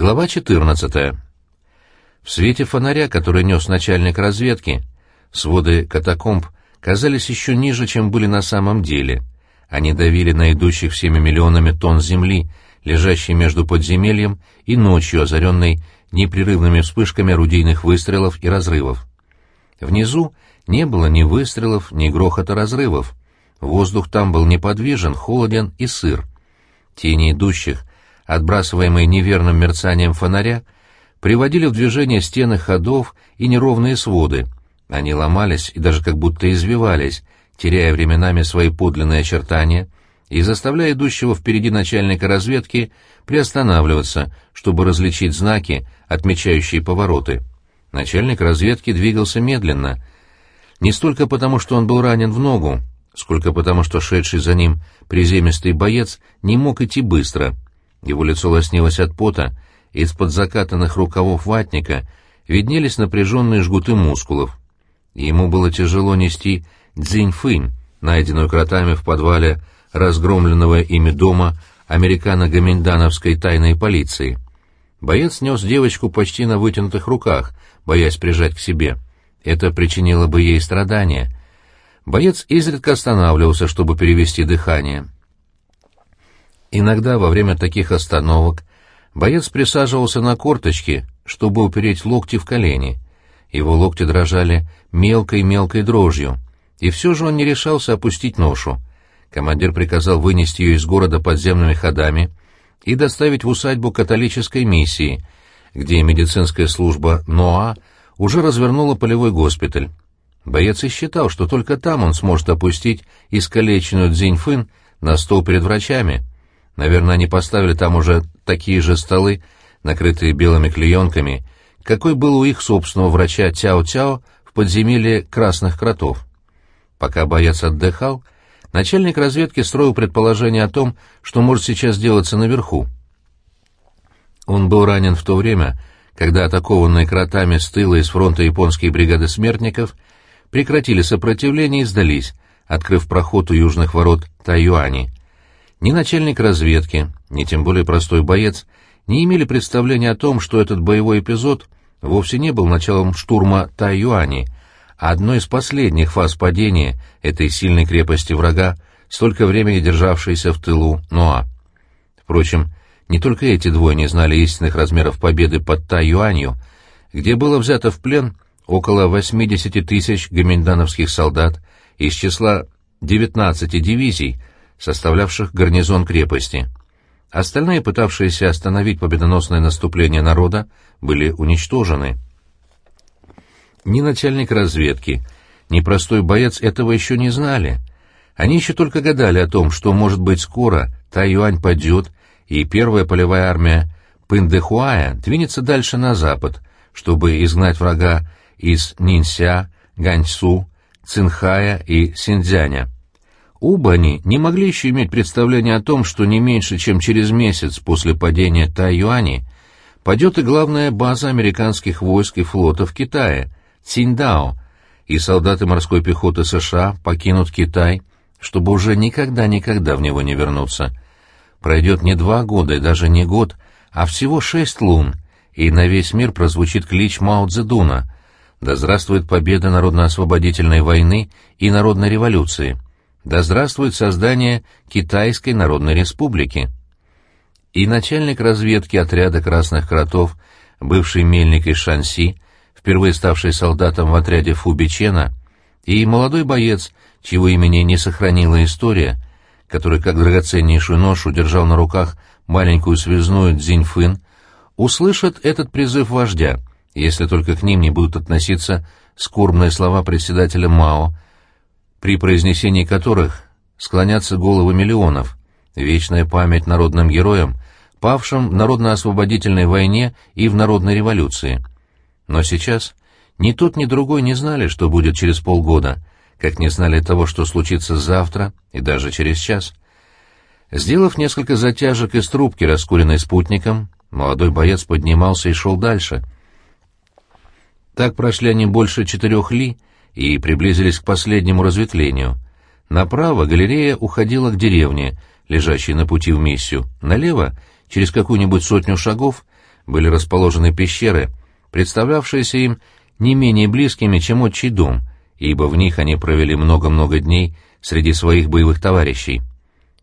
Глава 14. В свете фонаря, который нес начальник разведки, своды катакомб казались еще ниже, чем были на самом деле. Они давили на идущих всеми миллионами тонн земли, лежащей между подземельем и ночью, озаренной непрерывными вспышками орудийных выстрелов и разрывов. Внизу не было ни выстрелов, ни грохота разрывов. Воздух там был неподвижен, холоден и сыр. Тени идущих, отбрасываемые неверным мерцанием фонаря, приводили в движение стены ходов и неровные своды. Они ломались и даже как будто извивались, теряя временами свои подлинные очертания и заставляя идущего впереди начальника разведки приостанавливаться, чтобы различить знаки, отмечающие повороты. Начальник разведки двигался медленно, не столько потому, что он был ранен в ногу, сколько потому, что шедший за ним приземистый боец не мог идти быстро. Его лицо лоснилось от пота, из-под закатанных рукавов ватника виднелись напряженные жгуты мускулов. Ему было тяжело нести дзиньфынь, найденную кротами в подвале разгромленного ими дома американо-гоминдановской тайной полиции. Боец нес девочку почти на вытянутых руках, боясь прижать к себе. Это причинило бы ей страдания. Боец изредка останавливался, чтобы перевести дыхание. Иногда во время таких остановок боец присаживался на корточки, чтобы упереть локти в колени. Его локти дрожали мелкой-мелкой дрожью, и все же он не решался опустить ношу. Командир приказал вынести ее из города подземными ходами и доставить в усадьбу католической миссии, где медицинская служба НОА уже развернула полевой госпиталь. Боец и считал, что только там он сможет опустить искалеченную Цзиньфын на стол перед врачами. Наверное, они поставили там уже такие же столы, накрытые белыми клеенками, какой был у их собственного врача Тяо-Тяо в подземелье красных кротов. Пока боец отдыхал, начальник разведки строил предположение о том, что может сейчас делаться наверху. Он был ранен в то время, когда атакованные кротами с тыла из фронта японские бригады смертников прекратили сопротивление и сдались, открыв проход у южных ворот Тайюани. Ни начальник разведки, ни тем более простой боец не имели представления о том, что этот боевой эпизод вовсе не был началом штурма Тайюани, а одной из последних фаз падения этой сильной крепости врага, столько времени державшейся в тылу Ноа. Впрочем, не только эти двое не знали истинных размеров победы под Тайюанью, где было взято в плен около 80 тысяч гоминдановских солдат из числа 19 дивизий, составлявших гарнизон крепости. Остальные, пытавшиеся остановить победоносное наступление народа, были уничтожены. Ни начальник разведки, ни простой боец этого еще не знали. Они еще только гадали о том, что, может быть, скоро Тайюань падет и первая полевая армия Пындэхуая двинется дальше на запад, чтобы изгнать врага из Нинся, Ганьсу, Цинхая и Синьцзяня. Оба они не могли еще иметь представления о том, что не меньше, чем через месяц после падения Тайюани падет и главная база американских войск и флота в Китае, Циндао, и солдаты морской пехоты США покинут Китай, чтобы уже никогда-никогда в него не вернуться — Пройдет не два года и даже не год, а всего шесть лун, и на весь мир прозвучит клич Мао Цзэдуна «Да здравствует победа Народно-освободительной войны и Народной революции! Да здравствует создание Китайской Народной Республики!» И начальник разведки отряда «Красных кротов», бывший мельник из Шанси, впервые ставший солдатом в отряде Фубичена, и молодой боец, чьего имени не сохранила история, который как драгоценнейшую ношу держал на руках маленькую связную дзиньфын, услышат этот призыв вождя, если только к ним не будут относиться скорбные слова председателя Мао, при произнесении которых склонятся головы миллионов, вечная память народным героям, павшим в народно-освободительной войне и в народной революции. Но сейчас ни тот, ни другой не знали, что будет через полгода — как не знали того, что случится завтра и даже через час. Сделав несколько затяжек из трубки, раскуренной спутником, молодой боец поднимался и шел дальше. Так прошли они больше четырех ли и приблизились к последнему разветвлению. Направо галерея уходила к деревне, лежащей на пути в миссию. Налево, через какую-нибудь сотню шагов, были расположены пещеры, представлявшиеся им не менее близкими, чем отчий дом, ибо в них они провели много-много дней среди своих боевых товарищей.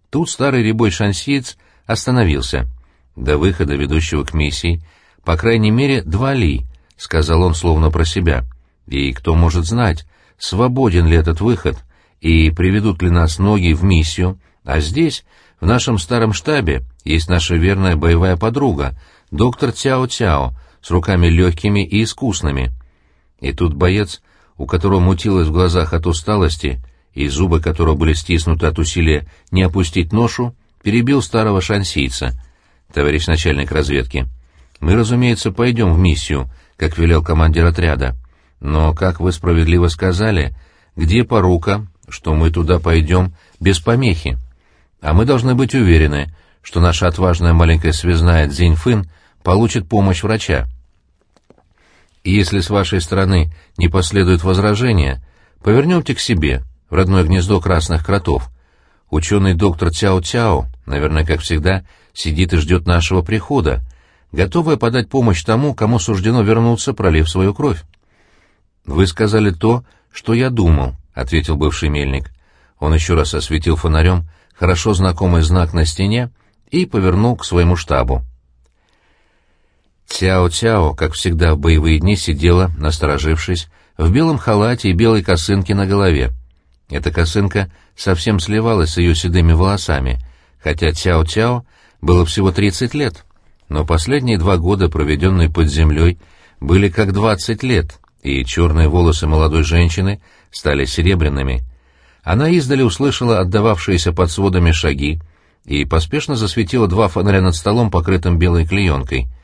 Тут старый рябой шансиец остановился. До выхода, ведущего к миссии, по крайней мере, два ли, — сказал он словно про себя. И кто может знать, свободен ли этот выход, и приведут ли нас ноги в миссию, а здесь, в нашем старом штабе, есть наша верная боевая подруга, доктор Цяо-Цяо, с руками легкими и искусными. И тут боец, у которого мутилось в глазах от усталости, и зубы которого были стиснуты от усилия не опустить ношу, перебил старого шансийца. «Товарищ начальник разведки, мы, разумеется, пойдем в миссию», как велел командир отряда. «Но, как вы справедливо сказали, где порука, что мы туда пойдем без помехи? А мы должны быть уверены, что наша отважная маленькая связная Цзиньфын получит помощь врача. И если с вашей стороны не последует возражения, повернемте к себе, в родное гнездо красных кротов. Ученый доктор Цяо-Цяо, наверное, как всегда, сидит и ждет нашего прихода, готовая подать помощь тому, кому суждено вернуться, пролив свою кровь. «Вы сказали то, что я думал», — ответил бывший мельник. Он еще раз осветил фонарем хорошо знакомый знак на стене и повернул к своему штабу. Цяо-Цяо, как всегда в боевые дни, сидела, насторожившись, в белом халате и белой косынке на голове. Эта косынка совсем сливалась с ее седыми волосами, хотя Цяо-Цяо было всего 30 лет. Но последние два года, проведенные под землей, были как 20 лет, и черные волосы молодой женщины стали серебряными. Она издали услышала отдававшиеся под сводами шаги и поспешно засветила два фонаря над столом, покрытым белой клеенкой —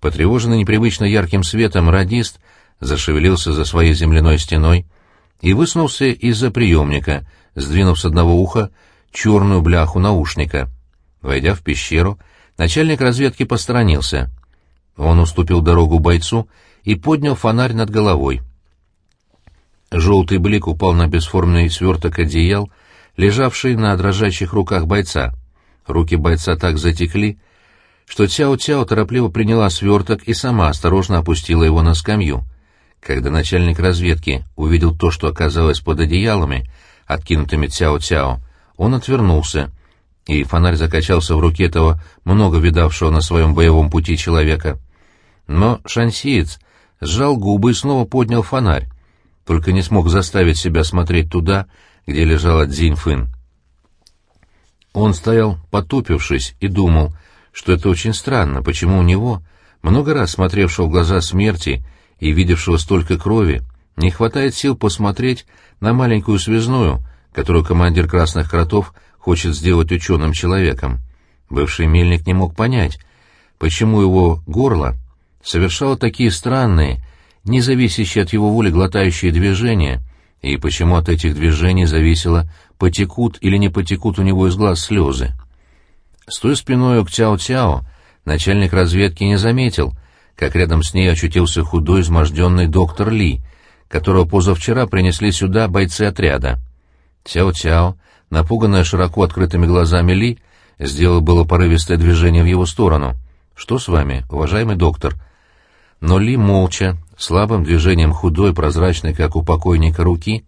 Потревоженный непривычно ярким светом радист зашевелился за своей земляной стеной и высунулся из-за приемника, сдвинув с одного уха черную бляху наушника. Войдя в пещеру, начальник разведки посторонился. Он уступил дорогу бойцу и поднял фонарь над головой. Желтый блик упал на бесформенный сверток одеял, лежавший на дрожащих руках бойца. Руки бойца так затекли, что Цяо-Цяо торопливо приняла сверток и сама осторожно опустила его на скамью. Когда начальник разведки увидел то, что оказалось под одеялами, откинутыми Цяо-Цяо, он отвернулся, и фонарь закачался в руке этого много видавшего на своем боевом пути человека. Но шансиец сжал губы и снова поднял фонарь, только не смог заставить себя смотреть туда, где лежала Цзиньфын. Он стоял, потупившись, и думал — что это очень странно, почему у него, много раз смотревшего в глаза смерти и видевшего столько крови, не хватает сил посмотреть на маленькую связную, которую командир Красных Кротов хочет сделать ученым человеком. Бывший мельник не мог понять, почему его горло совершало такие странные, не зависящие от его воли глотающие движения, и почему от этих движений зависело, потекут или не потекут у него из глаз слезы. Стоя спиной к Цяо-Цяо, начальник разведки не заметил, как рядом с ней очутился худой, изможденный доктор Ли, которого позавчера принесли сюда бойцы отряда. Цяо-Цяо, напуганная широко открытыми глазами Ли, сделал было порывистое движение в его сторону. «Что с вами, уважаемый доктор?» Но Ли молча, слабым движением худой, прозрачной, как у покойника, руки,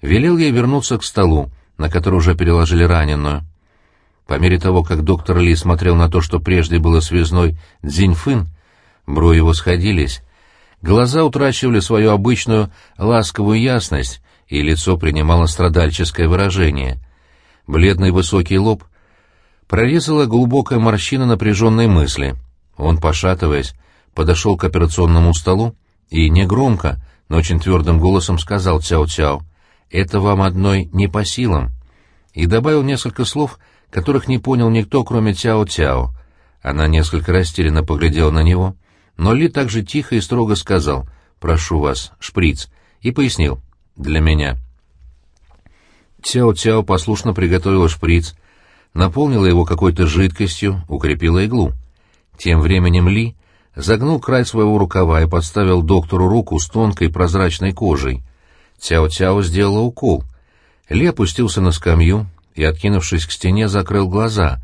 велел ей вернуться к столу, на который уже переложили раненую. По мере того, как доктор Ли смотрел на то, что прежде было связной Цзиньфын, брови его сходились, глаза утрачивали свою обычную ласковую ясность, и лицо принимало страдальческое выражение. Бледный высокий лоб прорезала глубокая морщина напряженной мысли. Он, пошатываясь, подошел к операционному столу и негромко, но очень твердым голосом сказал Цяо-Цяо, «Это вам одной не по силам», и добавил несколько слов — которых не понял никто, кроме Цяо-Цяо. Она несколько растерянно поглядела на него, но Ли также тихо и строго сказал «Прошу вас, шприц», и пояснил «Для меня». Цяо-Цяо послушно приготовила шприц, наполнила его какой-то жидкостью, укрепила иглу. Тем временем Ли загнул край своего рукава и подставил доктору руку с тонкой прозрачной кожей. Цяо-Цяо сделала укол. Ли опустился на скамью, и, откинувшись к стене, закрыл глаза,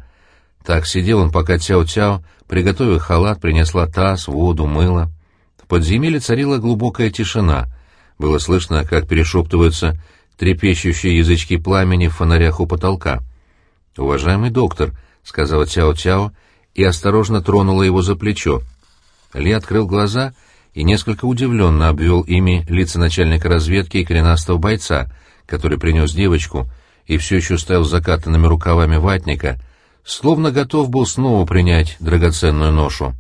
Так сидел он, пока Тяо-Тяо, приготовив халат, принесла таз, воду, мыло. В подземелье царила глубокая тишина. Было слышно, как перешептываются трепещущие язычки пламени в фонарях у потолка. «Уважаемый доктор», — сказала Тяо-Тяо и осторожно тронула его за плечо. Ли открыл глаза и несколько удивленно обвел ими лица начальника разведки и коренастого бойца, который принес девочку и все еще стоял с закатанными рукавами ватника, словно готов был снова принять драгоценную ношу.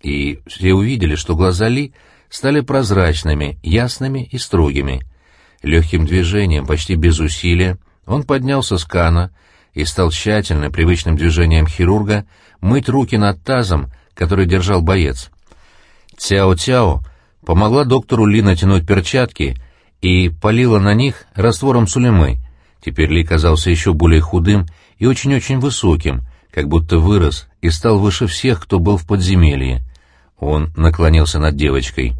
И все увидели, что глаза Ли стали прозрачными, ясными и строгими. Легким движением, почти без усилия, он поднялся с кана и стал тщательно, привычным движением хирурга, мыть руки над тазом, который держал боец. Цяо-Цяо помогла доктору Ли натянуть перчатки и полила на них раствором сулемы. Теперь Ли казался еще более худым и очень-очень высоким, как будто вырос и стал выше всех, кто был в подземелье. Он наклонился над девочкой.